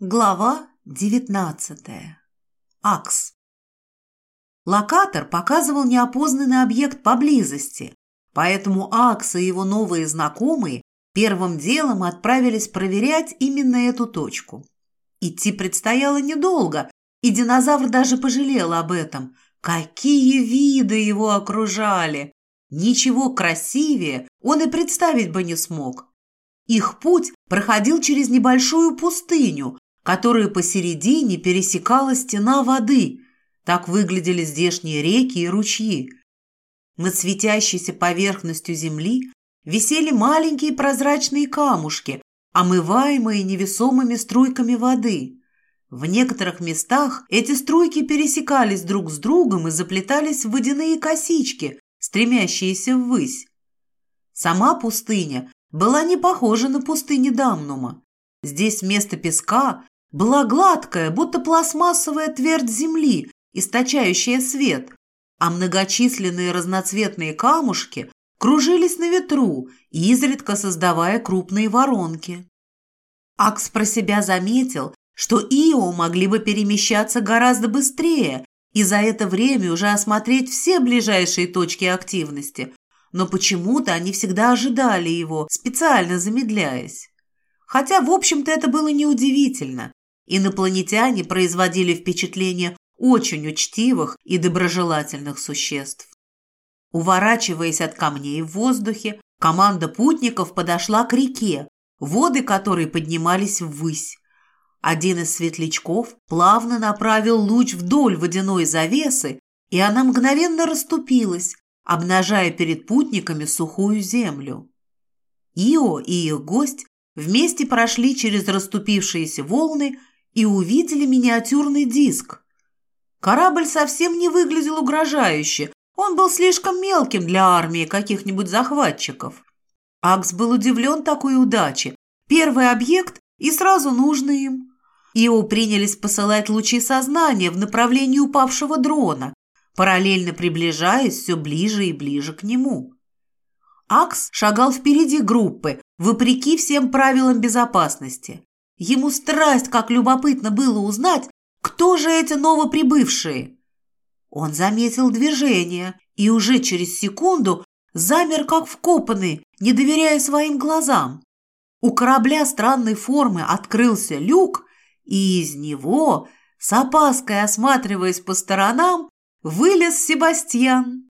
Глава 19. АКС. Локатор показывал неопознанный объект поблизости, поэтому Акс и его новые знакомые первым делом отправились проверять именно эту точку. Идти предстояло недолго, и динозавр даже пожалел об этом. Какие виды его окружали! Ничего красивее он и представить бы не смог. Их путь проходил через небольшую пустыню, которую посередине пересекала стена воды. Так выглядели здешние реки и ручьи. Над светящейся поверхностью земли висели маленькие прозрачные камушки, омываемые невесомыми струйками воды. В некоторых местах эти струйки пересекались друг с другом и заплетались в водяные косички, стремящиеся ввысь. Сама пустыня была не похожа на пустыни Дамнума. Здесь вместо песка была гладкая, будто пластмассовая твердь земли, источающая свет, а многочисленные разноцветные камушки кружились на ветру, изредка создавая крупные воронки. Акс про себя заметил, что Ио могли бы перемещаться гораздо быстрее и за это время уже осмотреть все ближайшие точки активности, но почему-то они всегда ожидали его, специально замедляясь. Хотя, в общем-то, это было неудивительно. Инопланетяне производили впечатление очень учтивых и доброжелательных существ. Уворачиваясь от камней в воздухе, команда путников подошла к реке, воды которой поднимались ввысь. Один из светлячков плавно направил луч вдоль водяной завесы, и она мгновенно расступилась, обнажая перед путниками сухую землю. Ио и их гость вместе прошли через расступившиеся волны и увидели миниатюрный диск. Корабль совсем не выглядел угрожающе, он был слишком мелким для армии каких-нибудь захватчиков. Акс был удивлен такой удаче. Первый объект и сразу нужный им. Ио принялись посылать лучи сознания в направлении упавшего дрона, параллельно приближаясь все ближе и ближе к нему. Акс шагал впереди группы, вопреки всем правилам безопасности. Ему страсть, как любопытно было узнать, кто же эти новоприбывшие. Он заметил движение и уже через секунду замер, как вкопанный, не доверяя своим глазам. У корабля странной формы открылся люк, и из него, с опаской осматриваясь по сторонам, вылез Себастьян.